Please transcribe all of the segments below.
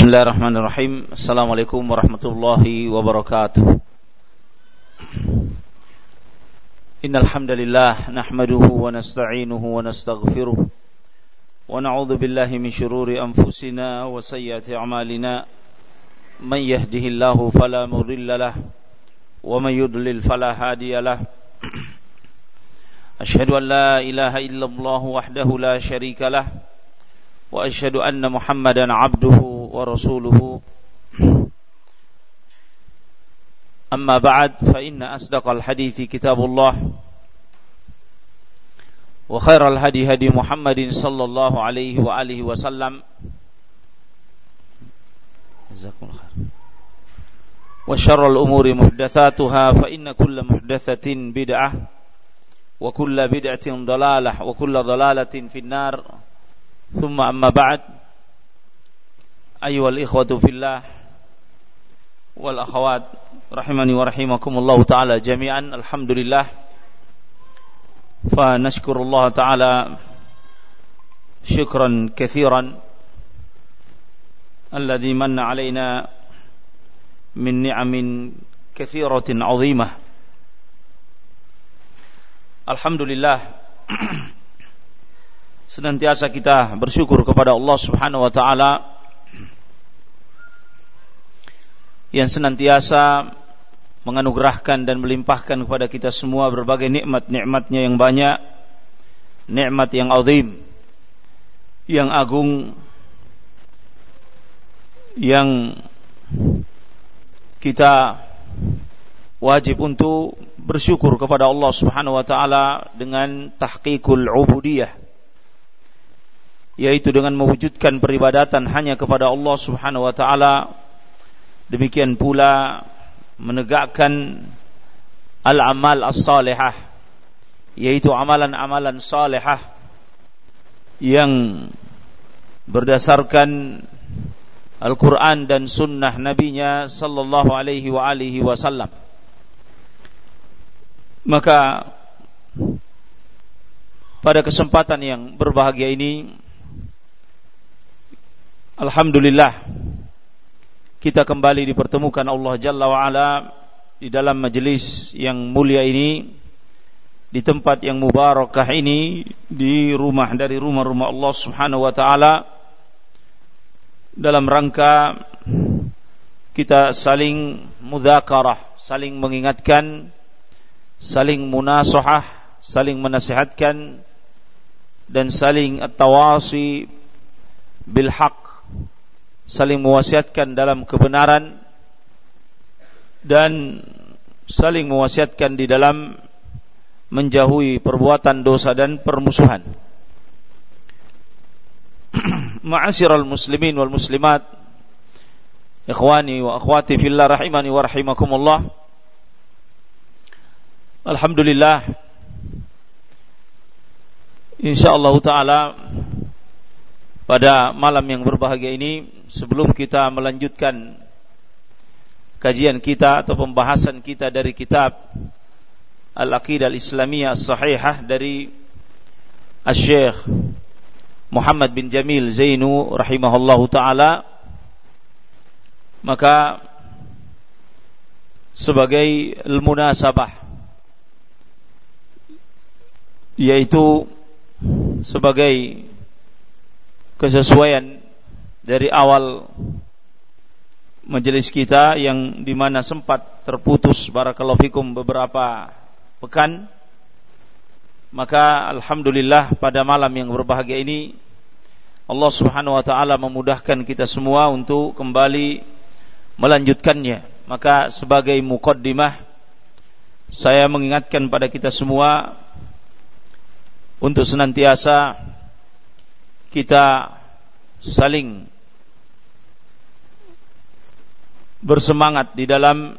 Bismillahirrahmanirrahim. Assalamualaikum warahmatullahi wabarakatuh. Innal hamdalillah nahmaduhu wa nasta'inuhu wa nastaghfiruh wa na'udzu billahi min shururi anfusina wa sayyiati a'malina man yahdihillahu fala mudilla wa man yudlil fala hadiya Ashhadu an la ilaha illallah wahdahu la sharika lah وأشهد أن محمدا عبده ورسوله. أما بعد فإن أصدق الحديث كتاب الله وخير الهدي هدي محمد صلى الله عليه وآله وسلم. جزاكم الله خير. وشر الأمور محدثاتها فإن كل محدثة بدعة وكل بدعة ضلالة وكل ضلالة في النار. ثم أما بعد أيها الإخوة في الله والأخوات رحمني ورحمكم الله تعالى جميعا الحمد لله. فنشكر الله تعالى شكرا كثيرا الذي من علينا من نعم كثيرة عظيمة. الحمد لله. senantiasa kita bersyukur kepada Allah Subhanahu wa taala yang senantiasa menganugerahkan dan melimpahkan kepada kita semua berbagai nikmat-nikmatnya yang banyak, nikmat yang azim, yang agung, yang kita wajib untuk bersyukur kepada Allah Subhanahu wa taala dengan tahqiqul ubudiyah yaitu dengan mewujudkan peribadatan hanya kepada Allah Subhanahu wa taala demikian pula menegakkan al-amal as-salihah yaitu amalan-amalan salihah yang berdasarkan Al-Quran dan Sunnah Nabi-Nya Sallallahu Alaihi wa alihi Wasallam. Maka pada kesempatan yang berbahagia ini Alhamdulillah kita kembali dipertemukan Allah Jalla wa ala di dalam majelis yang mulia ini di tempat yang mubarakah ini di rumah dari rumah-rumah Allah Subhanahu wa taala. Dalam rangka kita saling mudzakarah, saling mengingatkan, saling munasahah, saling menasihatkan dan saling at-tawasi bil haqq saling mewasiatkan dalam kebenaran dan saling mewasiatkan di dalam menjauhi perbuatan dosa dan permusuhan. Ma'asyiral muslimin wal muslimat, ikhwani wa akhwati fillah rahimani wa rahimakumullah. Alhamdulillah insyaallah taala pada malam yang berbahagia ini sebelum kita melanjutkan kajian kita atau pembahasan kita dari kitab Al-Aqidah Al-Islamiyah As-Sahihah dari Al-Syekh Muhammad bin Jamil Zainu rahimahullahu taala maka sebagai al-munasabah yaitu sebagai kesesuaian dari awal majelis kita yang di mana sempat terputus barakallahu fikum beberapa pekan maka alhamdulillah pada malam yang berbahagia ini Allah Subhanahu wa taala memudahkan kita semua untuk kembali melanjutkannya. Maka sebagai mukaddimah saya mengingatkan pada kita semua untuk senantiasa kita saling bersemangat di dalam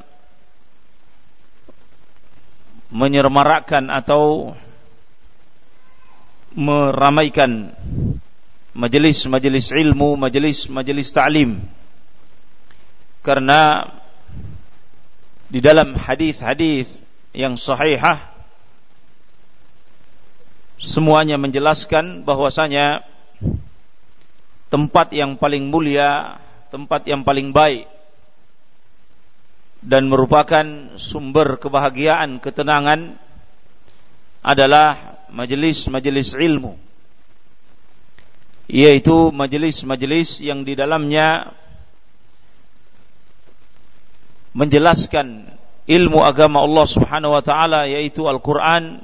menyermarakkan atau meramaikan majelis-majelis ilmu, majelis-majelis ta'lim. Karena di dalam hadis-hadis yang sahihah semuanya menjelaskan bahwasanya tempat yang paling mulia tempat yang paling baik dan merupakan sumber kebahagiaan, ketenangan adalah majelis-majelis ilmu yaitu majelis-majelis yang di dalamnya menjelaskan ilmu agama Allah Subhanahu wa taala yaitu Al-Qur'an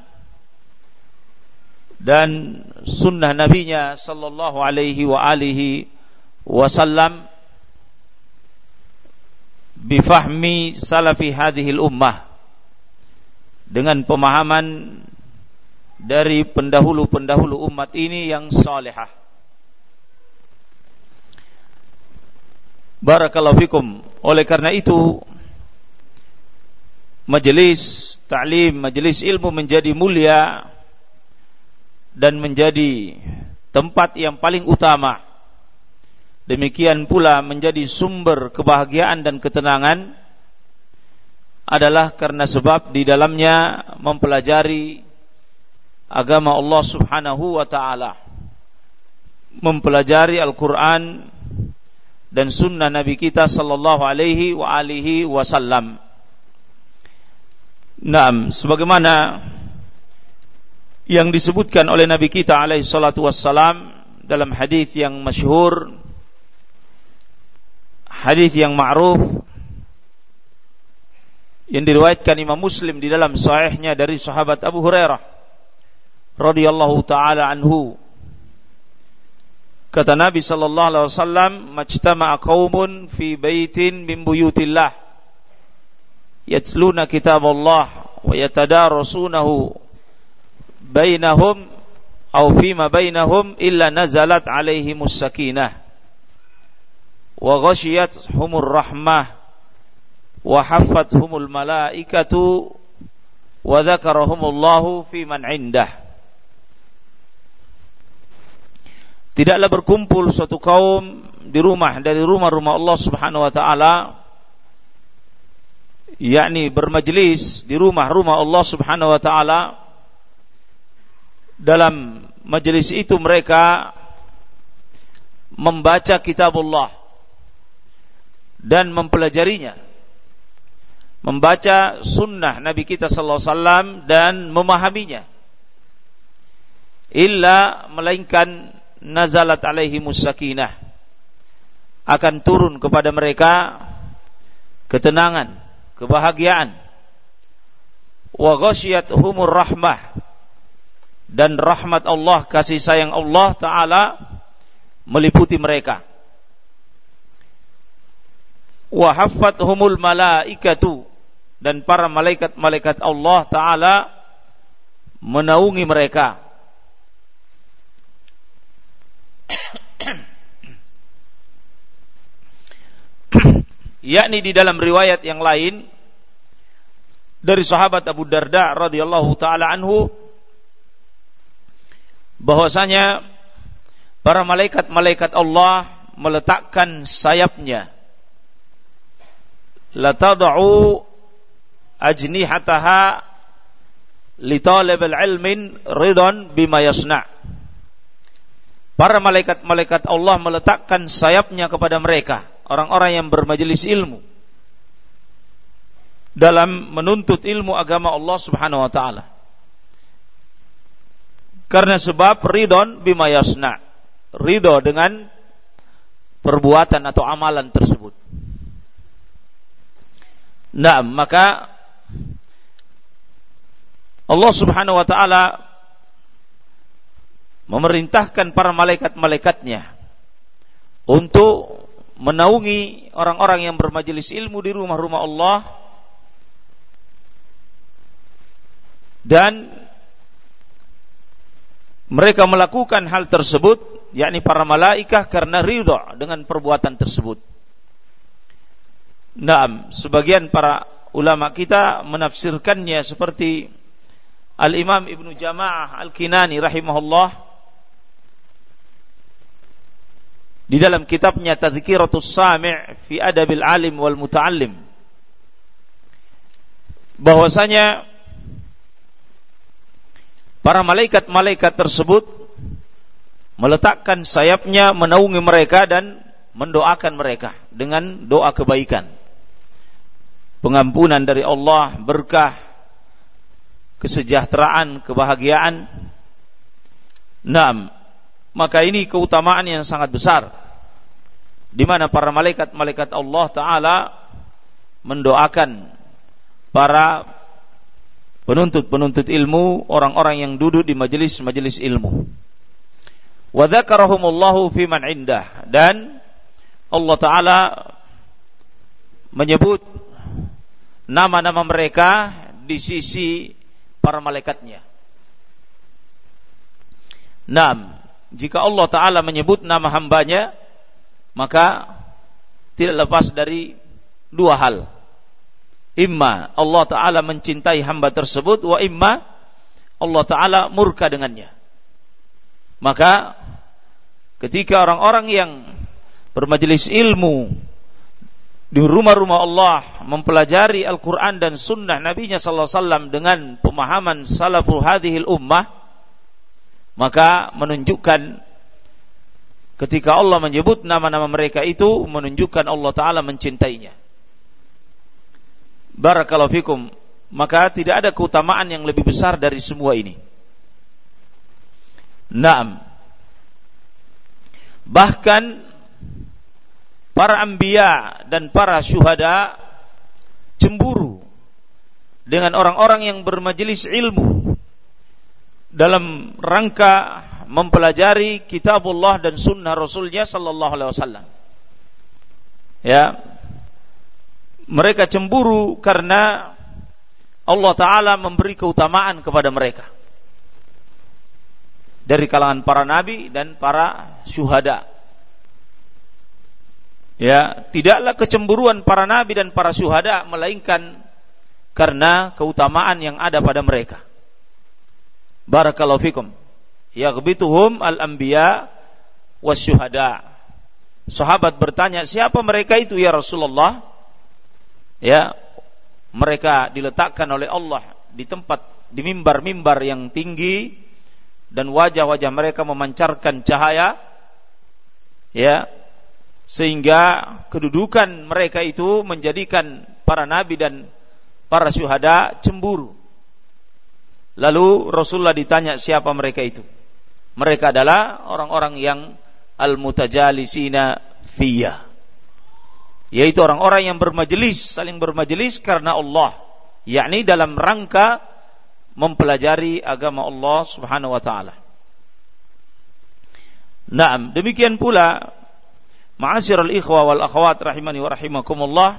dan sunnah nabinya sallallahu alaihi wa alihi wasallam bifahmi salafi hadhihi ummah dengan pemahaman dari pendahulu-pendahulu umat ini yang salehah. Barakallahu fikum. Oleh karena itu majelis ta'lim, majelis ilmu menjadi mulia dan menjadi tempat yang paling utama. Demikian pula menjadi sumber kebahagiaan dan ketenangan adalah karena sebab di dalamnya mempelajari agama Allah Subhanahu wa taala. Mempelajari Al-Qur'an dan sunnah Nabi kita sallallahu alaihi wa alihi wasallam. Naam, sebagaimana yang disebutkan oleh Nabi kita alaihi salatu wassalam dalam hadis yang masyhur hadis yang ma'ruf yang diriwayatkan Imam Muslim di dalam sahihnya dari sahabat Abu Hurairah radhiyallahu taala anhu. Kata Nabi sallallahu alaihi wasallam majtama'a qaumun fi baitin min buyutillah yatluna kitab Allah wa yatadarasunahu bainahum atau fima bainahum illa nazalat alaihimus sakinah. Wa humur rahmah. Wa humul malaikatu. Wa dzakarahumullahu fi man indah. Tidaklah berkumpul suatu kaum di rumah dari rumah-rumah Allah Subhanahu wa taala yakni bermajlis di rumah-rumah Allah Subhanahu wa taala dalam majelis itu mereka membaca kitab Allah dan mempelajarinya. Membaca sunnah Nabi kita sallallahu alaihi wasallam dan memahaminya. Illa melainkan nazalat alaihi musakinah. Akan turun kepada mereka ketenangan kebahagiaan. Wa humur rahmah dan rahmat Allah, kasih sayang Allah taala meliputi mereka. Wa haffathumul malaikatu dan para malaikat-malaikat Allah taala menaungi mereka. yakni di dalam riwayat yang lain dari sahabat Abu Darda radhiyallahu taala anhu bahwasanya para malaikat-malaikat Allah meletakkan sayapnya. La tad'u ajnihataha li ilmin ridon bima yasna. Para malaikat-malaikat Allah meletakkan sayapnya kepada mereka orang-orang yang bermajelis ilmu dalam menuntut ilmu agama Allah Subhanahu wa taala karena sebab ridon bima yasna. Ridho dengan perbuatan atau amalan tersebut. Nah, maka Allah Subhanahu wa taala memerintahkan para malaikat-malaikatnya untuk menaungi orang-orang yang bermajelis ilmu di rumah-rumah Allah dan mereka melakukan hal tersebut yakni para malaikat karena ridha dengan perbuatan tersebut. Naam, sebagian para ulama kita menafsirkannya seperti Al-Imam Ibnu Jamaah Al-Kinani rahimahullah di dalam kitabnya Tadhkiratus Sami' fi Adabil Alim wal Muta'allim bahwasanya para malaikat-malaikat tersebut meletakkan sayapnya menaungi mereka dan mendoakan mereka dengan doa kebaikan. Pengampunan dari Allah, berkah, kesejahteraan, kebahagiaan. Naam, maka ini keutamaan yang sangat besar di mana para malaikat-malaikat Allah taala mendoakan para penuntut-penuntut ilmu, orang-orang yang duduk di majelis-majelis ilmu. Wa dzakarahumullahu fi man indah dan Allah taala menyebut nama-nama mereka di sisi para malaikatnya. Naam, jika Allah Ta'ala menyebut nama hambanya, maka tidak lepas dari dua hal. Imma Allah Ta'ala mencintai hamba tersebut, wa imma Allah Ta'ala murka dengannya. Maka ketika orang-orang yang bermajelis ilmu di rumah-rumah Allah mempelajari Al-Quran dan Sunnah Nabi Nya Sallallahu Alaihi Wasallam dengan pemahaman salaful hadhil ummah, maka menunjukkan ketika Allah menyebut nama-nama mereka itu menunjukkan Allah taala mencintainya. Barakallahu fikum. Maka tidak ada keutamaan yang lebih besar dari semua ini. Naam. Bahkan para anbiya dan para syuhada cemburu dengan orang-orang yang bermajelis ilmu dalam rangka mempelajari kitabullah dan sunnah Rasulnya sallallahu alaihi wasallam. Ya. Mereka cemburu karena Allah taala memberi keutamaan kepada mereka. Dari kalangan para nabi dan para syuhada. Ya, tidaklah kecemburuan para nabi dan para syuhada melainkan karena keutamaan yang ada pada mereka. Barakallahu fikum. Yaghbituhum al-anbiya wasyuhada. Sahabat bertanya, siapa mereka itu ya Rasulullah? Ya, mereka diletakkan oleh Allah di tempat di mimbar-mimbar yang tinggi dan wajah-wajah mereka memancarkan cahaya ya sehingga kedudukan mereka itu menjadikan para nabi dan para syuhada cemburu Lalu Rasulullah ditanya siapa mereka itu. Mereka adalah orang-orang yang al-mutajalisina fiyya. Yaitu orang-orang yang bermajelis, saling bermajelis karena Allah. Yakni dalam rangka mempelajari agama Allah subhanahu wa ta'ala. Naam, demikian pula Ma'asyiral ikhwa wal akhwat rahimani wa rahimakumullah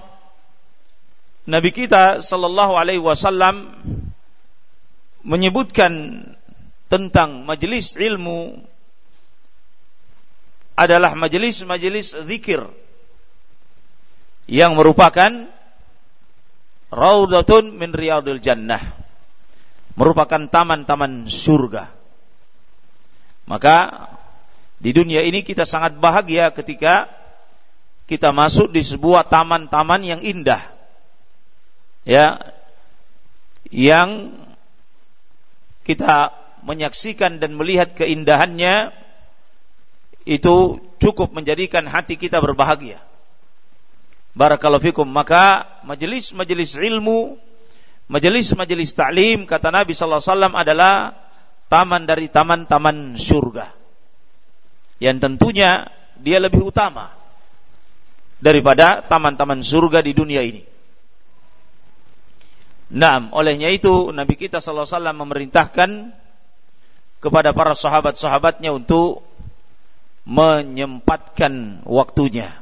Nabi kita sallallahu alaihi wasallam menyebutkan tentang majelis ilmu adalah majelis-majelis zikir yang merupakan raudatun min riyadil jannah. Merupakan taman-taman surga. Maka di dunia ini kita sangat bahagia ketika kita masuk di sebuah taman-taman yang indah. Ya yang kita menyaksikan dan melihat keindahannya itu cukup menjadikan hati kita berbahagia. Barakallahu fikum. Maka majelis-majelis ilmu, majelis-majelis taklim kata Nabi sallallahu alaihi wasallam adalah taman dari taman-taman surga. Yang tentunya dia lebih utama daripada taman-taman surga di dunia ini. Nah, olehnya itu Nabi kita sallallahu alaihi wasallam memerintahkan kepada para sahabat-sahabatnya untuk menyempatkan waktunya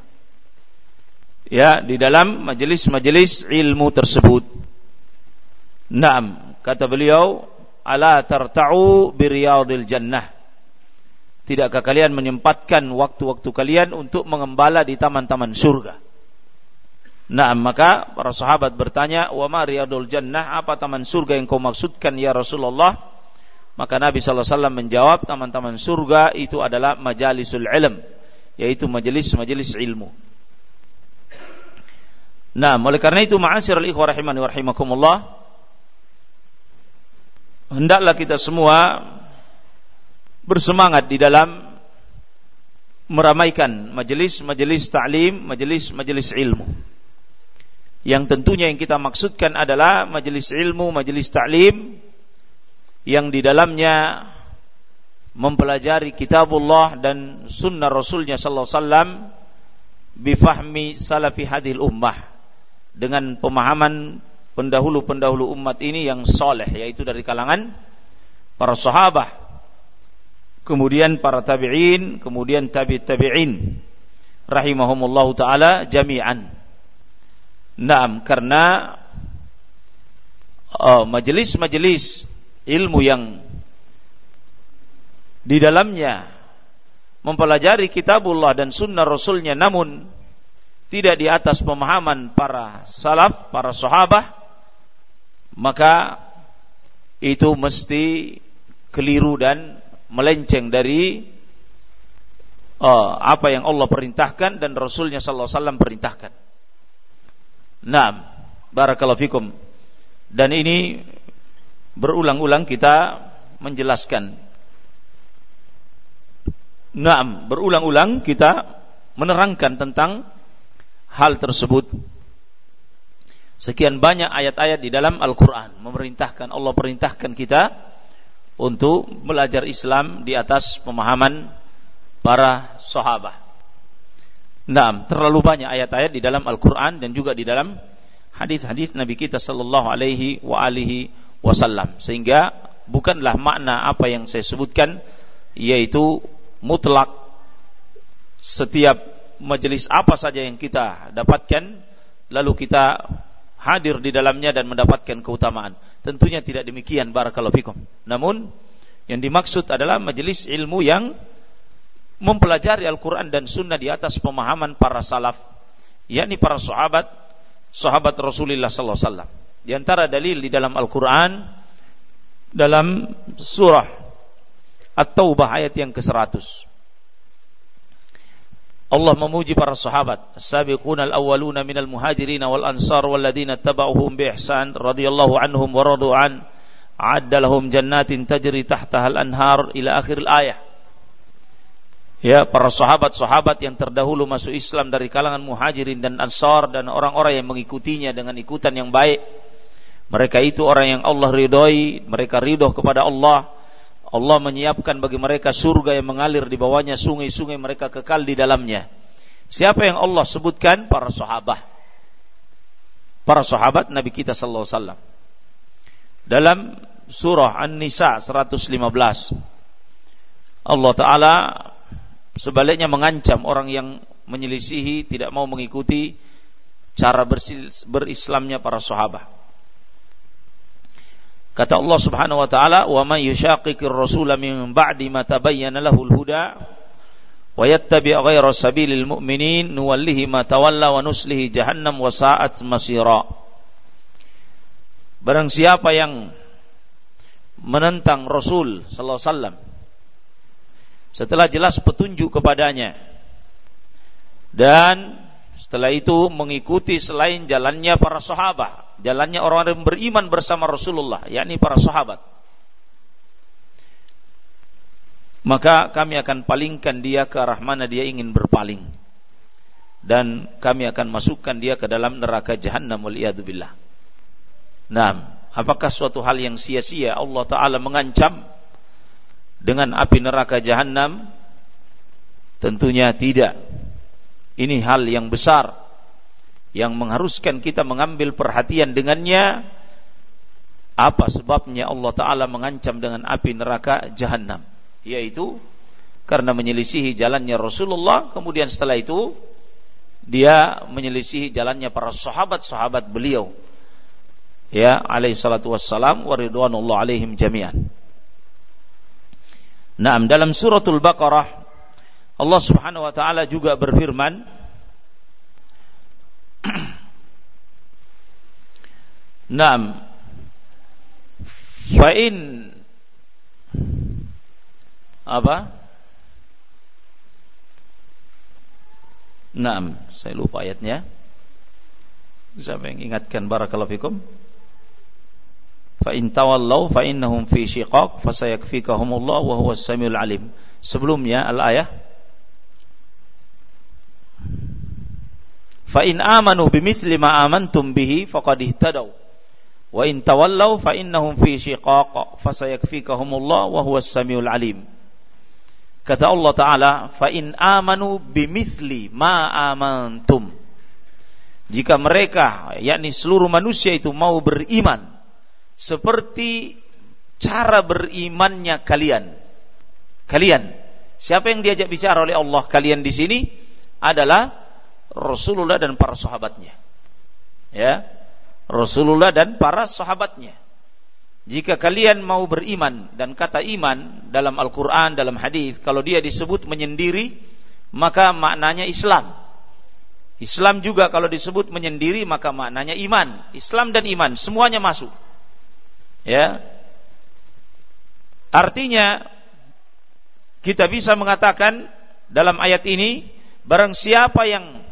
ya di dalam majelis-majelis ilmu tersebut. Naam, kata beliau, ala tarta'u biriyadil jannah. Tidakkah kalian menyempatkan waktu-waktu kalian untuk mengembala di taman-taman surga? Nah, maka para sahabat bertanya, "Wa ma riyadul jannah? Apa taman surga yang kau maksudkan ya Rasulullah?" Maka Nabi sallallahu alaihi wasallam menjawab, "Taman-taman surga itu adalah majalisul ilm, yaitu majelis-majelis ilmu." Nah, oleh karena itu ma'asyiral ikhwah rahimani wa rahimakumullah, hendaklah kita semua bersemangat di dalam meramaikan majelis-majelis ta'lim, majelis-majelis ilmu. Yang tentunya yang kita maksudkan adalah majelis ilmu, majelis ta'lim yang di dalamnya mempelajari kitabullah dan sunnah Rasulnya sallallahu alaihi wasallam bifahmi salafi hadhil ummah dengan pemahaman pendahulu-pendahulu umat ini yang soleh yaitu dari kalangan para sahabat kemudian para tabi'in, kemudian tabi' tabi'in rahimahumullahu taala jami'an. Naam, karena oh, majelis-majelis ilmu yang di dalamnya mempelajari kitabullah dan sunnah rasulnya namun tidak di atas pemahaman para salaf, para sahabat maka itu mesti keliru dan melenceng dari uh, apa yang Allah perintahkan dan Rasulnya Sallallahu Alaihi Wasallam perintahkan. Nah, barakallahu fikum. Dan ini berulang-ulang kita menjelaskan. Nah, berulang-ulang kita menerangkan tentang hal tersebut. Sekian banyak ayat-ayat di dalam Al-Quran memerintahkan Allah perintahkan kita untuk belajar Islam di atas pemahaman para sahabat. Nah, terlalu banyak ayat-ayat di dalam Al-Quran dan juga di dalam hadis-hadis Nabi kita Sallallahu Alaihi wa alihi Wasallam. Sehingga bukanlah makna apa yang saya sebutkan, yaitu mutlak setiap majelis apa saja yang kita dapatkan, lalu kita hadir di dalamnya dan mendapatkan keutamaan. Tentunya tidak demikian barakallahu fikum. Namun yang dimaksud adalah majelis ilmu yang mempelajari Al-Quran dan Sunnah di atas pemahaman para salaf, yakni para sahabat, sahabat Rasulullah Sallallahu Alaihi Wasallam. Di antara dalil di dalam Al-Quran dalam surah At-Taubah ayat yang ke-100. Allah memuji para sahabat. As-sabiquna al-awwaluna minal muhajirin wal ansar walladzina tabauhum bi ihsan radhiyallahu anhum wa radu an. Adda jannatin tajri tahtaha al-anhar ila akhir al-ayah Ya para sahabat-sahabat yang terdahulu masuk Islam dari kalangan muhajirin dan ansar dan orang-orang yang mengikutinya dengan ikutan yang baik. Mereka itu orang yang Allah ridhoi, mereka ridho kepada Allah Allah menyiapkan bagi mereka surga yang mengalir di bawahnya sungai-sungai mereka kekal di dalamnya. Siapa yang Allah sebutkan? Para sahabat. Para sahabat Nabi kita sallallahu alaihi wasallam. Dalam surah An-Nisa 115 Allah taala sebaliknya mengancam orang yang menyelisihi tidak mau mengikuti cara berislamnya para sahabat. Kata Allah Subhanahu wa taala, "Wa man yushaqiqir rasula min ba'di ma tabayyana lahul huda wa yattabi' ghayra sabilil mu'minin nuwallihi ma tawalla wa nuslihi jahannam wa sa'at masira." Barang siapa yang menentang Rasul sallallahu alaihi wasallam setelah jelas petunjuk kepadanya dan setelah itu mengikuti selain jalannya para sahabat jalannya orang-orang yang beriman bersama Rasulullah, yakni para sahabat. Maka kami akan palingkan dia ke arah mana dia ingin berpaling. Dan kami akan masukkan dia ke dalam neraka jahanam billah. Nah, apakah suatu hal yang sia-sia Allah Ta'ala mengancam dengan api neraka jahanam? Tentunya tidak. Ini hal yang besar yang mengharuskan kita mengambil perhatian dengannya apa sebabnya Allah taala mengancam dengan api neraka jahanam yaitu karena menyelisihi jalannya Rasulullah kemudian setelah itu dia menyelisihi jalannya para sahabat-sahabat beliau. Ya alaihi salatu wassalam wa ridwanullah alaihim jami'an. Naam dalam suratul Baqarah Allah Subhanahu wa taala juga berfirman Fa in apa? Naam, saya lupa ayatnya. Siapa yang ingatkan barakallahu fikum? Fa in tawallau fa innahum fi shiqaq fa sayakfikahumullah wa huwas samiul alim. Sebelumnya al-ayah fa in amanu bimithli ma amantum bihi faqad ihtadaw wa in tawallaw fa innahum fi shiqaq fasayakfikahumullah wa huwas samiul alim kata Allah taala fa in amanu bimithli ma amantum jika mereka yakni seluruh manusia itu mau beriman seperti cara berimannya kalian kalian siapa yang diajak bicara oleh Allah kalian di sini adalah Rasulullah dan para sahabatnya. Ya. Rasulullah dan para sahabatnya. Jika kalian mau beriman dan kata iman dalam Al-Qur'an, dalam hadis, kalau dia disebut menyendiri, maka maknanya Islam. Islam juga kalau disebut menyendiri maka maknanya iman. Islam dan iman semuanya masuk. Ya. Artinya kita bisa mengatakan dalam ayat ini barang siapa yang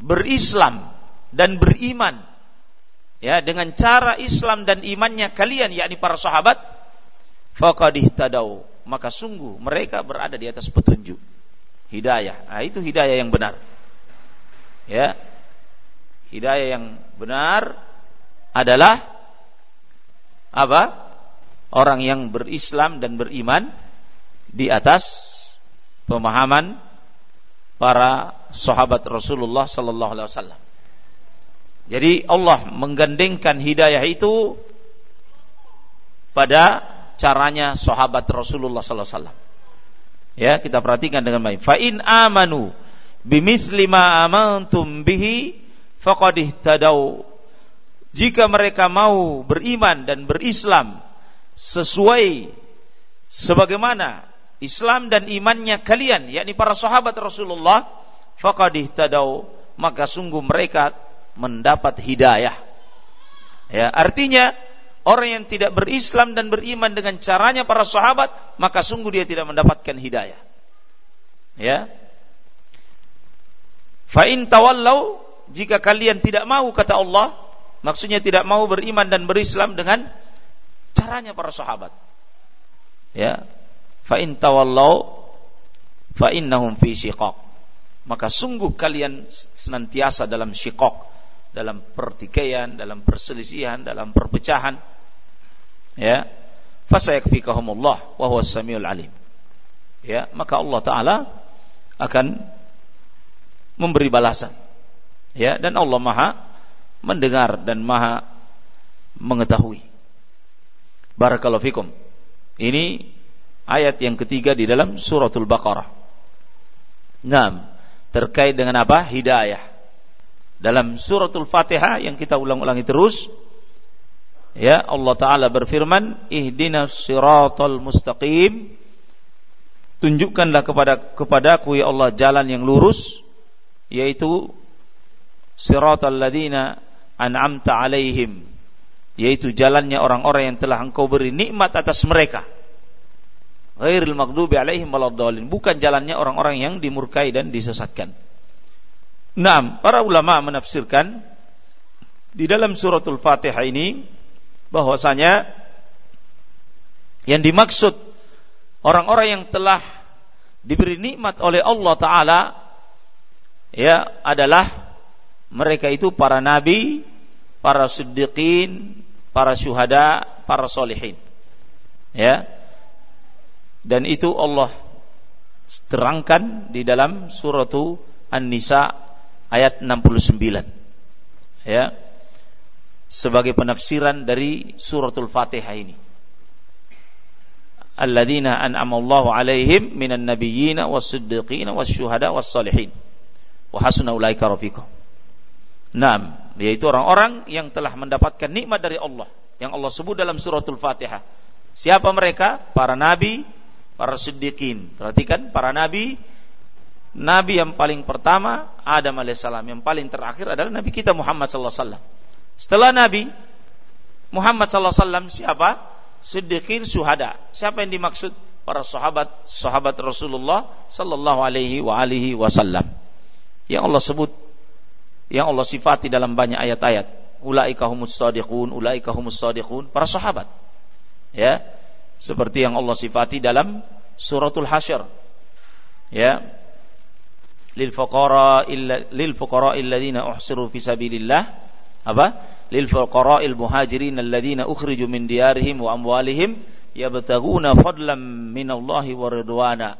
berislam dan beriman ya dengan cara Islam dan imannya kalian yakni para sahabat faqad ihtadau maka sungguh mereka berada di atas petunjuk. Hidayah. Nah, itu hidayah yang benar. Ya. Hidayah yang benar adalah apa? Orang yang berislam dan beriman di atas pemahaman para sahabat Rasulullah sallallahu alaihi wasallam. Jadi Allah menggandengkan hidayah itu pada caranya sahabat Rasulullah sallallahu alaihi wasallam. Ya, kita perhatikan dengan baik. Fa in amanu bimithli ma amantum bihi faqad ihtadau. Jika mereka mau beriman dan berislam sesuai sebagaimana Islam dan imannya kalian yakni para sahabat Rasulullah faqad ihtadau maka sungguh mereka mendapat hidayah. Ya artinya orang yang tidak berislam dan beriman dengan caranya para sahabat maka sungguh dia tidak mendapatkan hidayah. Ya. Fa in tawallau jika kalian tidak mau kata Allah maksudnya tidak mau beriman dan berislam dengan caranya para sahabat. Ya. Fa in tawallau fa innahum fi shiqaq maka sungguh kalian senantiasa dalam shiqaq dalam pertikaian dalam perselisihan dalam perpecahan. Ya. Fasayakfikahumullah wa huwas samiul alim. Ya maka Allah taala akan memberi balasan. Ya dan Allah Maha mendengar dan Maha mengetahui. Barakallahu fikum. Ini ayat yang ketiga di dalam suratul Baqarah. Nah, terkait dengan apa? Hidayah. Dalam suratul Fatihah yang kita ulang-ulangi terus, ya Allah Taala berfirman, "Ihdinas siratal mustaqim." Tunjukkanlah kepada kepadaku ya Allah jalan yang lurus, yaitu siratal ladina an'amta alaihim, yaitu jalannya orang-orang yang telah engkau beri nikmat atas mereka ghairil maghdubi alaihim waladdallin bukan jalannya orang-orang yang dimurkai dan disesatkan. Naam, para ulama menafsirkan di dalam suratul Fatihah ini bahwasanya yang dimaksud orang-orang yang telah diberi nikmat oleh Allah taala ya adalah mereka itu para nabi, para siddiqin, para syuhada, para solihin. Ya, dan itu Allah terangkan di dalam surah An-Nisa ayat 69 ya. Sebagai penafsiran dari suratul Fatihah ini. Alladzina an'ama Allahu alaihim minan nabiyyin was-siddiqin was-syuhada was-salihin. Wa hasuna ulaika rafiqa Naam, yaitu orang-orang yang telah mendapatkan nikmat dari Allah. Yang Allah sebut dalam suratul Fatihah. Siapa mereka? Para nabi, para siddiqin. Perhatikan para nabi, nabi yang paling pertama Adam alaihissalam, yang paling terakhir adalah nabi kita Muhammad sallallahu alaihi wasallam. Setelah nabi Muhammad sallallahu alaihi wasallam siapa? Siddiqin suhada. Siapa yang dimaksud? Para sahabat sahabat Rasulullah sallallahu alaihi wa alihi wasallam. Yang Allah sebut yang Allah sifati dalam banyak ayat-ayat. Ulaika humus sadiqun, ulaika humus sadiqun, para sahabat. Ya, seperti yang Allah sifati dalam suratul hasyr ya lil fuqara illa lil fuqara alladziina uhsiru fi sabilillah. Apa? Lil fuqara al muhajirin alladziina ukhriju min diyarihim wa amwalihim yabtaghuna fadlan min Allah wa ridwana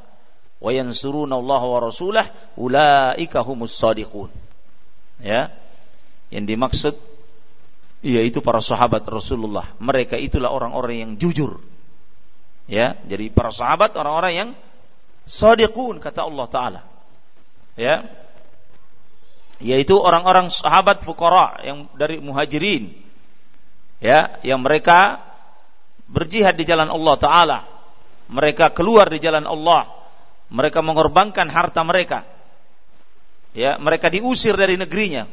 ya. Yang dimaksud yaitu para sahabat Rasulullah. Mereka itulah orang-orang yang jujur. Ya. Jadi para sahabat orang-orang yang sadiqun kata Allah taala ya. Yaitu orang-orang sahabat fukara yang dari muhajirin. Ya yang mereka berjihad di jalan Allah taala. Mereka keluar di jalan Allah. Mereka mengorbankan harta mereka. Ya mereka diusir dari negerinya.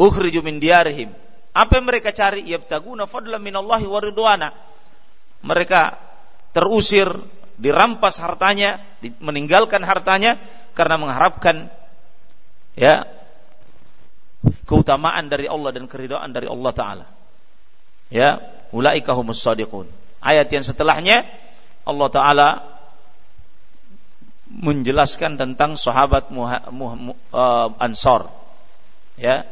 Ukhriju min diarihim apa yang mereka cari? Yabtaguna fadlan minallahi wa mereka terusir dirampas hartanya, meninggalkan hartanya karena mengharapkan ya keutamaan dari Allah dan keridhaan dari Allah taala. Ya, ulaika humus shadiqun. Ayat yang setelahnya Allah taala menjelaskan tentang sahabat muha, muha, muha, uh, Ansar. Ya.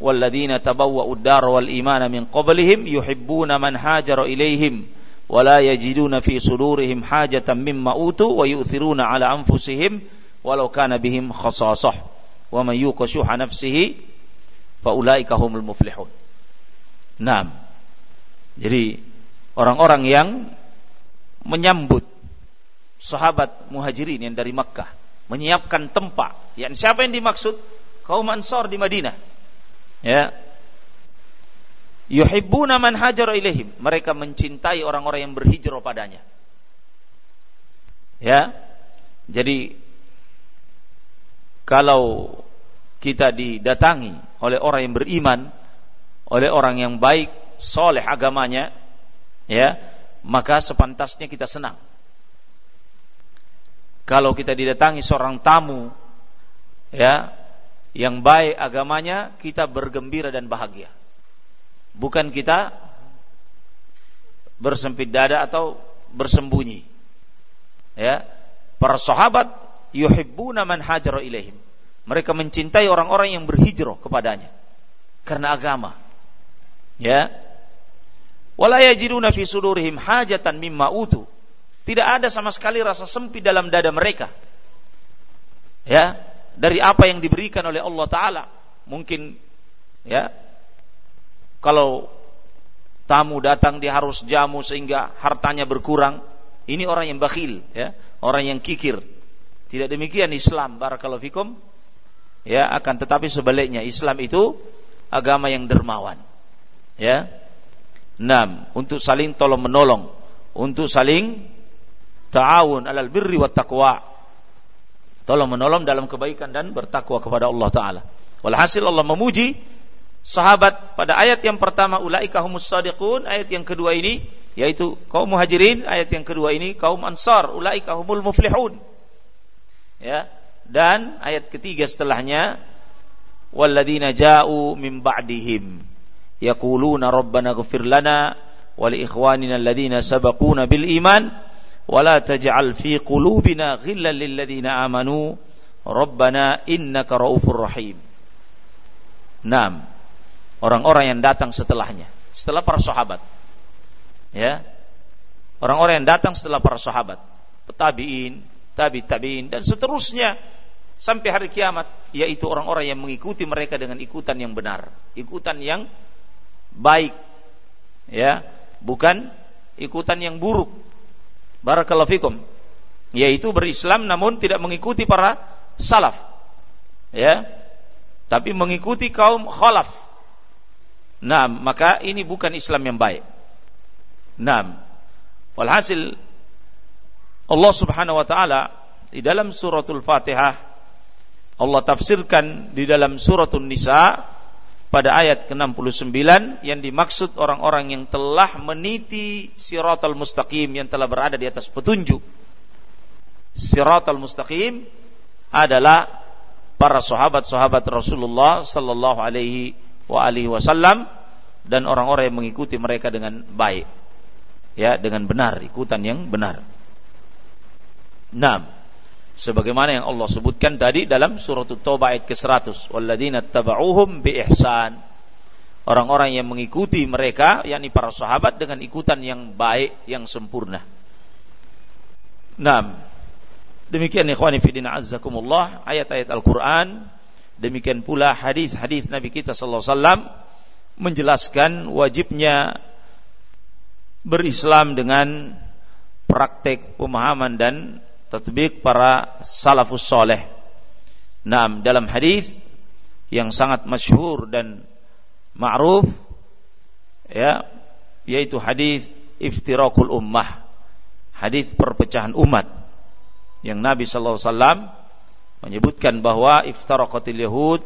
Walladzina tabawwa'u ad-dar wal imana min qablihim yuhibbuna man hajara ilaihim ولا يجدون في sudurihim حاجة mimma utu ويؤثرون على أنفسهم ولو كان بهم bihim ومن wa man yuqa syuha nafsihi fa Jadi orang-orang yang menyambut sahabat muhajirin yang dari Makkah menyiapkan tempat. Yang siapa yang dimaksud? Kaum Ansor di Madinah. Ya, yuhibbuna man hajara ilaihim. Mereka mencintai orang-orang yang berhijrah padanya. Ya. Jadi kalau kita didatangi oleh orang yang beriman, oleh orang yang baik, soleh agamanya, ya, maka sepantasnya kita senang. Kalau kita didatangi seorang tamu, ya, yang baik agamanya, kita bergembira dan bahagia bukan kita bersempit dada atau bersembunyi. Ya, para sahabat yuhibbuna man hajara ilaihim. Mereka mencintai orang-orang yang berhijrah kepadanya karena agama. Ya. Wala yajiduna fi sudurihim hajatan mimma utu. Tidak ada sama sekali rasa sempit dalam dada mereka. Ya, dari apa yang diberikan oleh Allah taala. Mungkin ya, kalau tamu datang dia harus jamu sehingga hartanya berkurang. Ini orang yang bakhil, ya, orang yang kikir. Tidak demikian Islam, barakallahu fikum. Ya, akan tetapi sebaliknya Islam itu agama yang dermawan. Ya. Enam, untuk saling tolong menolong, untuk saling ta'awun alal birri wat taqwa. Tolong menolong dalam kebaikan dan bertakwa kepada Allah taala. Walhasil Allah memuji sahabat pada ayat yang pertama ulaika humus sadiqun, ayat yang kedua ini yaitu kaum muhajirin, ayat yang kedua ini kaum ansar, ulaika humul muflihun. Ya. Dan ayat ketiga setelahnya walladzina ja'u min ba'dihim yaquluna rabbana ighfir lana wa li ikhwanina alladhina sabaquna bil iman wa taj'al fi qulubina ghillan lil ladzina amanu rabbana innaka raufur rahim. Naam orang-orang yang datang setelahnya, setelah para sahabat. Ya. Orang-orang yang datang setelah para sahabat, tabi'in, tabi tabi'in dan seterusnya sampai hari kiamat yaitu orang-orang yang mengikuti mereka dengan ikutan yang benar, ikutan yang baik. Ya, bukan ikutan yang buruk. Barakallahu fikum. Yaitu berislam namun tidak mengikuti para salaf. Ya. Tapi mengikuti kaum khalaf Nah, maka ini bukan Islam yang baik. Nah, walhasil Allah Subhanahu wa taala di dalam suratul Fatihah Allah tafsirkan di dalam suratul Nisa pada ayat ke-69 yang dimaksud orang-orang yang telah meniti siratal mustaqim yang telah berada di atas petunjuk. Siratal mustaqim adalah para sahabat-sahabat Rasulullah sallallahu alaihi wa alihi wasallam dan orang-orang yang mengikuti mereka dengan baik. Ya, dengan benar, ikutan yang benar. Nah, sebagaimana yang Allah sebutkan tadi dalam surat At-Taubah ayat ke-100 walladzina tabauhum bi ihsan orang-orang yang mengikuti mereka yakni para sahabat dengan ikutan yang baik yang sempurna. Naam. Demikian ikhwani fillah azzakumullah ayat-ayat Al-Qur'an demikian pula hadis-hadis Nabi kita sallallahu alaihi wasallam menjelaskan wajibnya berislam dengan praktek pemahaman dan tatbik para salafus soleh. Nah, dalam hadis yang sangat masyhur dan ma'ruf ya yaitu hadis iftirakul ummah hadis perpecahan umat yang Nabi sallallahu alaihi wasallam menyebutkan bahwa iftaraqatil yahud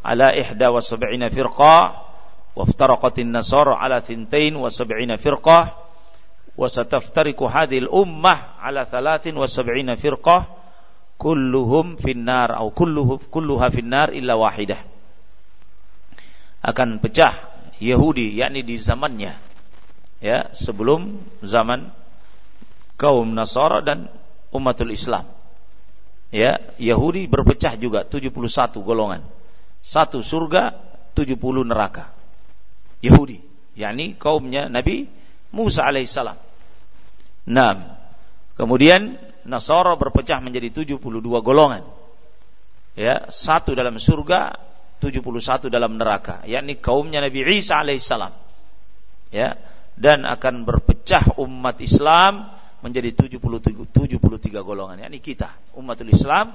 ala ihda wa sab'ina firqah wa iftaraqatin nasara ala thintain wa sab'ina firqah وستفترق هذه الأمة على ثلاث وسبعين فرقة كلهم في النار أو كله كلها في النار إلا واحدة akan pecah Yahudi yakni di zamannya ya sebelum zaman kaum Nasara dan umatul Islam ya Yahudi berpecah juga 71 golongan satu surga 70 neraka Yahudi yakni kaumnya Nabi Musa alaihissalam. Nah, kemudian Nasara berpecah menjadi 72 golongan. Ya, satu dalam surga, 71 dalam neraka, yakni kaumnya Nabi Isa alaihissalam. Ya, dan akan berpecah umat Islam menjadi 73, 73 golongan, yakni kita, umatul Islam,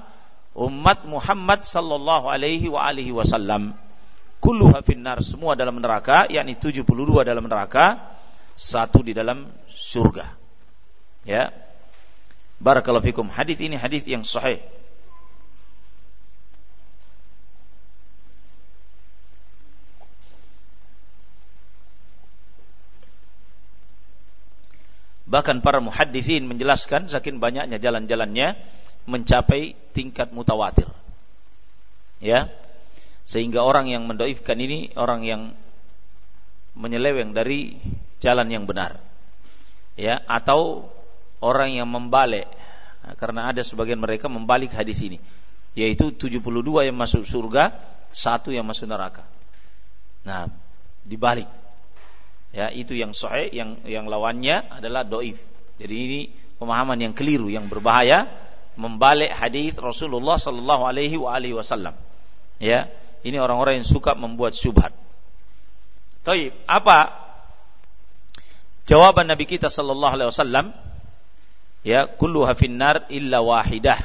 umat Muhammad sallallahu alaihi wa alihi wasallam. Kulluha finnar, semua dalam neraka, yakni 72 dalam neraka satu di dalam surga. Ya. Barakallahu fikum. Hadis ini hadis yang sahih. Bahkan para muhaddisin menjelaskan saking banyaknya jalan-jalannya mencapai tingkat mutawatir. Ya. Sehingga orang yang mendoifkan ini orang yang menyeleweng dari jalan yang benar. Ya, atau orang yang membalik nah, karena ada sebagian mereka membalik hadis ini yaitu 72 yang masuk surga, satu yang masuk neraka. Nah, dibalik. Ya, itu yang sahih, yang yang lawannya adalah doif. Jadi ini pemahaman yang keliru, yang berbahaya, membalik hadis Rasulullah Sallallahu Alaihi Wasallam. Ya, ini orang-orang yang suka membuat syubhat. Taib, apa Jawaban Nabi kita sallallahu alaihi wasallam ya kulluha finnar illa wahidah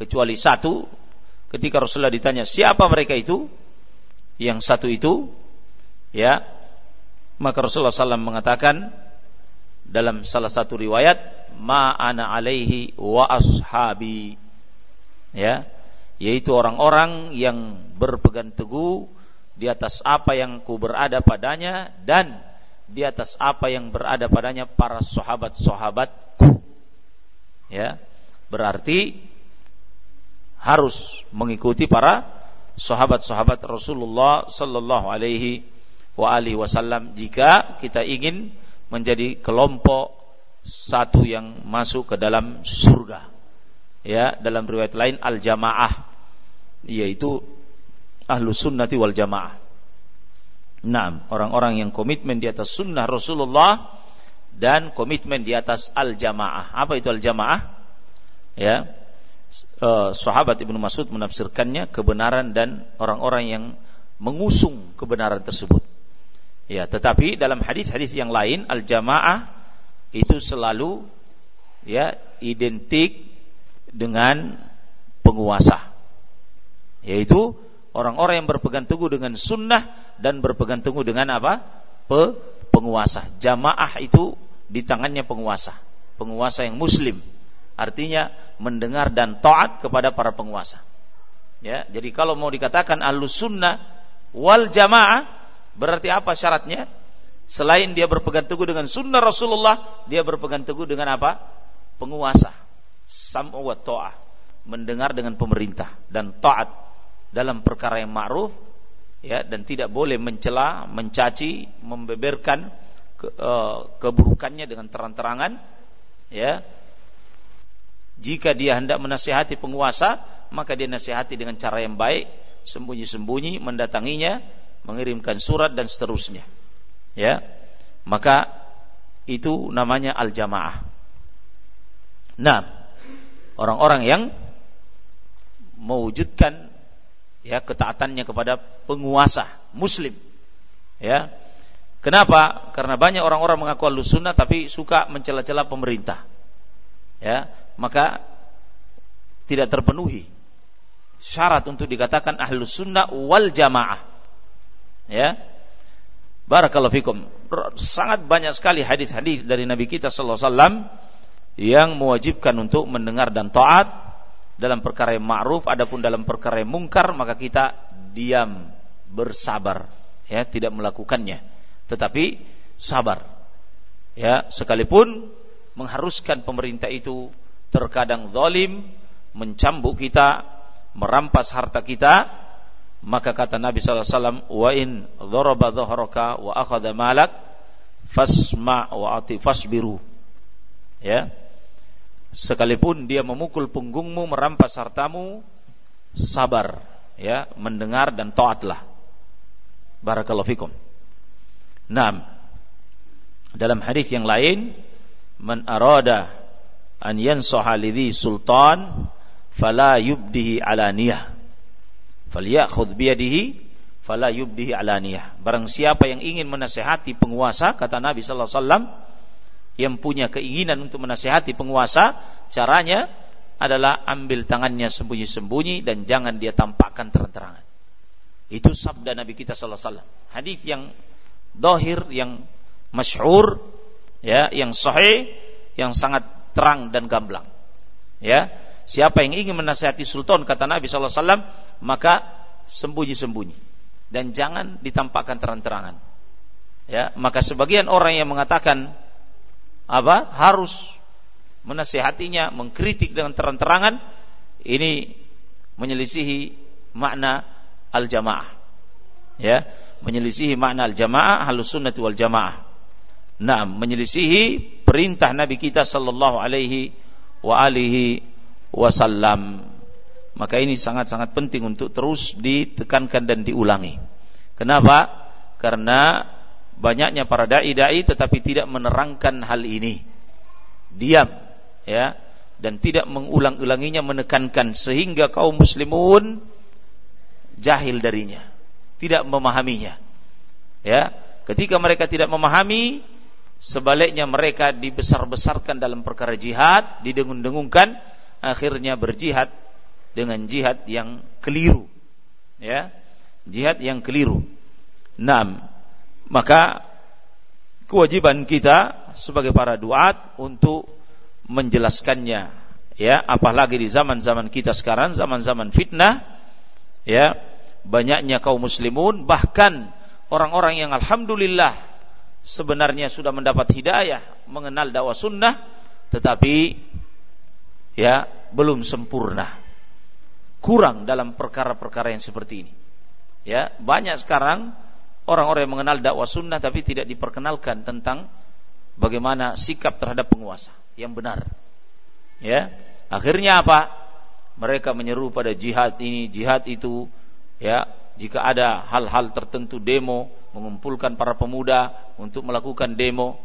kecuali satu ketika Rasulullah ditanya siapa mereka itu yang satu itu ya maka Rasulullah SAW mengatakan dalam salah satu riwayat ma ana alaihi wa ashabi ya yaitu orang-orang yang berpegang teguh di atas apa yang ku berada padanya dan di atas apa yang berada padanya para sahabat-sahabatku. Ya. Berarti harus mengikuti para sahabat-sahabat Rasulullah sallallahu alaihi wa alihi wasallam jika kita ingin menjadi kelompok satu yang masuk ke dalam surga. Ya, dalam riwayat lain al-jamaah yaitu ahlu sunnati wal jamaah. Nah, orang-orang yang komitmen di atas sunnah Rasulullah dan komitmen di atas al-jamaah. Apa itu al-jamaah? Ya, eh, sahabat Ibnu Mas'ud menafsirkannya kebenaran dan orang-orang yang mengusung kebenaran tersebut. Ya, tetapi dalam hadis-hadis yang lain al-jamaah itu selalu ya identik dengan penguasa. Yaitu orang-orang yang berpegang teguh dengan sunnah dan berpegang teguh dengan apa? Pe penguasa. Jamaah itu di tangannya penguasa. Penguasa yang muslim. Artinya mendengar dan taat kepada para penguasa. Ya, jadi kalau mau dikatakan ahlus sunnah wal jamaah berarti apa syaratnya? Selain dia berpegang teguh dengan sunnah Rasulullah, dia berpegang teguh dengan apa? Penguasa. Sam'u wa ta'ah. Mendengar dengan pemerintah dan taat dalam perkara yang ma'ruf ya dan tidak boleh mencela, mencaci, membeberkan ke, uh, keburukannya dengan terang-terangan ya Jika dia hendak menasihati penguasa, maka dia nasihati dengan cara yang baik, sembunyi-sembunyi, mendatanginya, mengirimkan surat dan seterusnya. Ya, maka itu namanya al-jamaah. Nah, orang-orang yang mewujudkan ya ketaatannya kepada penguasa muslim. Ya. Kenapa? Karena banyak orang-orang mengaku ahlus sunnah tapi suka mencela-cela pemerintah. Ya. Maka tidak terpenuhi syarat untuk dikatakan ahlus sunnah wal jamaah ya. Barakallahu fikum. Sangat banyak sekali hadis-hadis dari nabi kita sallallahu alaihi wasallam yang mewajibkan untuk mendengar dan taat dalam perkara yang ma'ruf adapun dalam perkara yang mungkar maka kita diam bersabar ya tidak melakukannya. Tetapi sabar ya. Sekalipun mengharuskan pemerintah itu terkadang zalim mencambuk kita merampas harta kita maka kata Nabi SAW wa in dharaba dhahraka wa akhadha malak fasma wa ati fasbiru. Ya. Sekalipun dia memukul punggungmu merampas hartamu sabar ya mendengar dan taatlah. Barakallahu fikum. Naam. Dalam hadis yang lain man arada an yansaha lidhi sultan fala yubdihi alaniyah falyakhudh biyadihi fala yubdihi alaniyah barang siapa yang ingin menasehati penguasa kata Nabi sallallahu alaihi wasallam yang punya keinginan untuk menasihati penguasa, caranya adalah ambil tangannya sembunyi-sembunyi dan jangan dia tampakkan terang-terangan. Itu sabda Nabi kita sallallahu alaihi wasallam. Hadis yang dohir, yang masyhur, ya, yang sahih, yang sangat terang dan gamblang. Ya, siapa yang ingin menasihati sultan kata Nabi sallallahu alaihi wasallam, maka sembunyi-sembunyi dan jangan ditampakkan terang-terangan. Ya, maka sebagian orang yang mengatakan apa harus menasihatinya, mengkritik dengan terang-terangan, ini menyelisihi makna al-jamaah. Ya, menyelisihi makna al-jamaah, halus sunnati wal jamaah. Nah, menyelisihi perintah Nabi kita sallallahu alaihi wa alihi wasallam. Maka ini sangat-sangat penting untuk terus ditekankan dan diulangi. Kenapa? Karena banyaknya para dai-dai tetapi tidak menerangkan hal ini. Diam ya dan tidak mengulang-ulanginya menekankan sehingga kaum muslimun jahil darinya, tidak memahaminya. Ya, ketika mereka tidak memahami sebaliknya mereka dibesar-besarkan dalam perkara jihad, didengung-dengungkan, akhirnya berjihad dengan jihad yang keliru. Ya, jihad yang keliru. Enam, maka kewajiban kita sebagai para duat untuk menjelaskannya ya apalagi di zaman-zaman kita sekarang zaman-zaman fitnah ya banyaknya kaum muslimun bahkan orang-orang yang alhamdulillah sebenarnya sudah mendapat hidayah mengenal dakwah sunnah tetapi ya belum sempurna kurang dalam perkara-perkara yang seperti ini ya banyak sekarang orang-orang yang mengenal dakwah sunnah tapi tidak diperkenalkan tentang bagaimana sikap terhadap penguasa yang benar. Ya, akhirnya apa? Mereka menyeru pada jihad ini, jihad itu. Ya, jika ada hal-hal tertentu demo, mengumpulkan para pemuda untuk melakukan demo,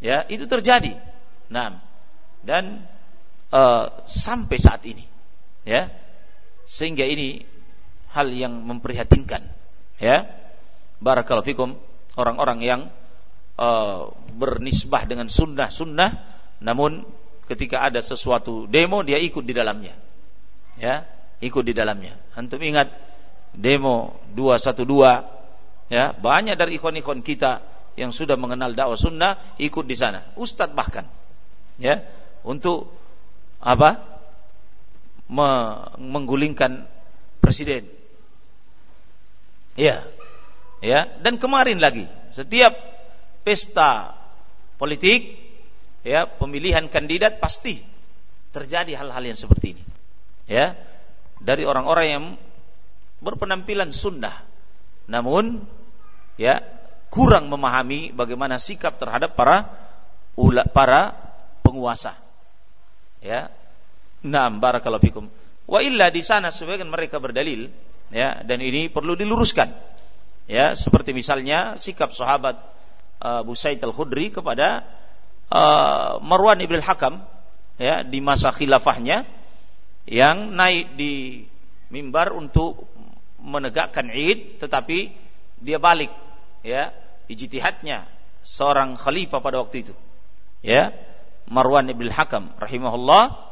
ya itu terjadi. Nah, dan uh, sampai saat ini, ya, sehingga ini hal yang memprihatinkan, ya. Barakallahu fikum orang-orang yang uh, bernisbah dengan sunnah-sunnah namun ketika ada sesuatu demo dia ikut di dalamnya ya. Ikut di dalamnya. Antum ingat demo 212 ya. Banyak dari ikon-ikon kita yang sudah mengenal dakwah sunnah ikut di sana. Ustadz bahkan ya untuk apa? Menggulingkan presiden. Ya ya dan kemarin lagi setiap pesta politik ya pemilihan kandidat pasti terjadi hal-hal yang seperti ini. Ya dari orang-orang yang berpenampilan sunnah. Namun ya kurang memahami bagaimana sikap terhadap para para penguasa ya Naam, barakallahu fikum. Wa illa di sana sebagian mereka berdalil ya dan ini perlu diluruskan. Ya, seperti misalnya sikap sahabat uh, Abu Sa'id Al-Khudri kepada uh, Marwan ibn Hakam ya di masa khilafahnya yang naik di mimbar untuk menegakkan Id tetapi dia balik ya ijtihadnya seorang khalifah pada waktu itu ya Marwan ibn Hakam rahimahullah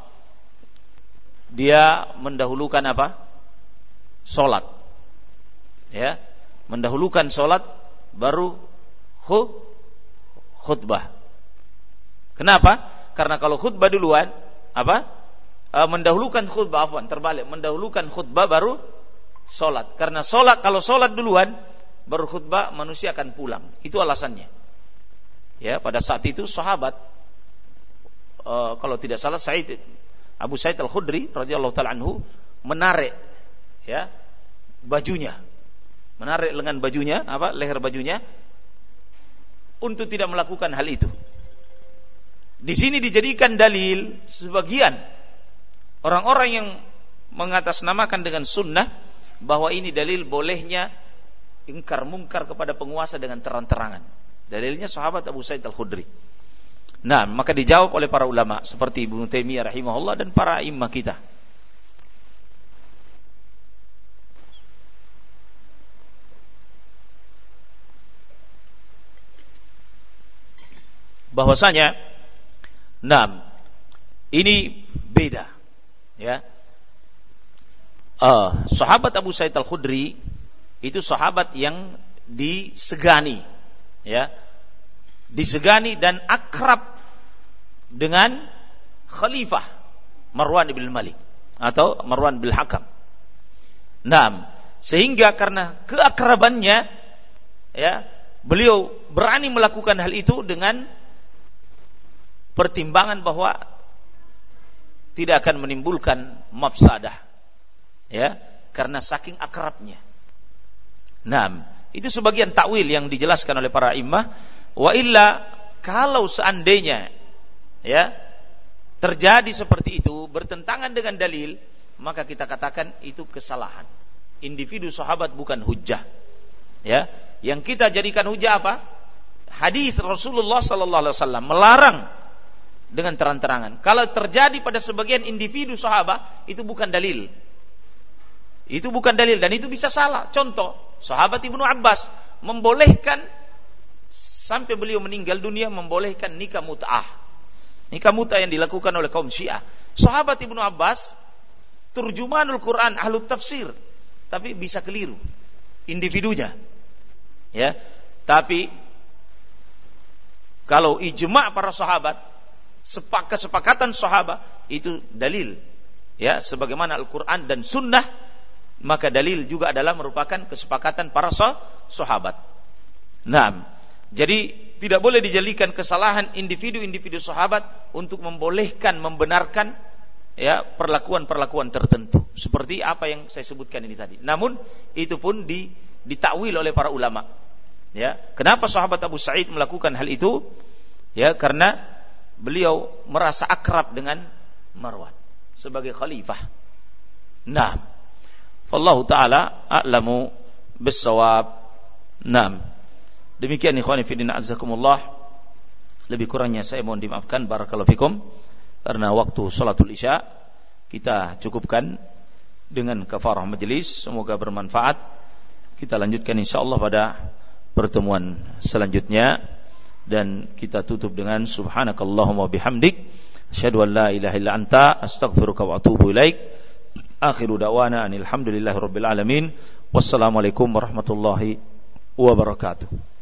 dia mendahulukan apa? Salat. Ya, mendahulukan salat baru khutbah. Kenapa? Karena kalau khutbah duluan apa? E, mendahulukan khutbah afwan, terbalik, mendahulukan khutbah baru salat. Karena salat kalau salat duluan baru khutbah manusia akan pulang. Itu alasannya. Ya, pada saat itu sahabat e, kalau tidak salah Said Abu Said Al-Khudri radhiyallahu taala anhu menarik ya bajunya. Menarik lengan bajunya, apa? leher bajunya untuk tidak melakukan hal itu. Di sini dijadikan dalil sebagian orang-orang yang mengatasnamakan dengan sunnah bahwa ini dalil bolehnya ingkar mungkar kepada penguasa dengan terang-terangan. Dalilnya sahabat Abu Said Al-Khudri. Nah, maka dijawab oleh para ulama seperti Ibnu Taimiyah rahimahullah dan para imam kita. Bahwasanya nah, ini beda ya. Uh, sahabat Abu Sa'id Al-Khudri itu sahabat yang disegani ya disegani dan akrab dengan khalifah Marwan bin Malik atau Marwan bin Hakam. Nah, sehingga karena keakrabannya ya, beliau berani melakukan hal itu dengan pertimbangan bahwa tidak akan menimbulkan mafsadah ya karena saking akrabnya. Nah, itu sebagian takwil yang dijelaskan oleh para imam wa illa kalau seandainya ya. Terjadi seperti itu bertentangan dengan dalil maka kita katakan itu kesalahan. Individu sahabat bukan hujah. Ya. Yang kita jadikan hujah apa? Hadis Rasulullah sallallahu alaihi wasallam melarang dengan terang-terangan. Kalau terjadi pada sebagian individu sahabat itu bukan dalil. Itu bukan dalil dan itu bisa salah. Contoh sahabat Ibnu Abbas membolehkan sampai beliau meninggal dunia membolehkan nikah mut'ah Nikah muta yang dilakukan oleh kaum Syiah. Sahabat Ibnu Abbas turjumanul Quran ahlu tafsir tapi bisa keliru individunya. Ya. Tapi kalau ijma para sahabat sepak kesepakatan sahabat itu dalil ya sebagaimana Al-Qur'an dan sunnah maka dalil juga adalah merupakan kesepakatan para sahabat. Nah, jadi tidak boleh dijadikan kesalahan individu-individu sahabat untuk membolehkan, membenarkan ya perlakuan-perlakuan tertentu seperti apa yang saya sebutkan ini tadi. Namun itu pun di, ditakwil oleh para ulama. Ya, kenapa sahabat Abu Sa'id melakukan hal itu? Ya, karena beliau merasa akrab dengan Marwan sebagai khalifah. Nah, Allah taala a'lamu bis-shawab. Naam. Demikian ikhwani fillah azakumullah. Lebih kurangnya saya mohon dimaafkan barakallahu fikum karena waktu salatul isya kita cukupkan dengan kafarah majelis semoga bermanfaat. Kita lanjutkan insyaallah pada pertemuan selanjutnya dan kita tutup dengan subhanakallahumma bihamdik asyhadu an la ilaha illa anta astaghfiruka wa atubu ilaik. Akhiru da'wana rabbil alamin. Wassalamualaikum warahmatullahi wabarakatuh.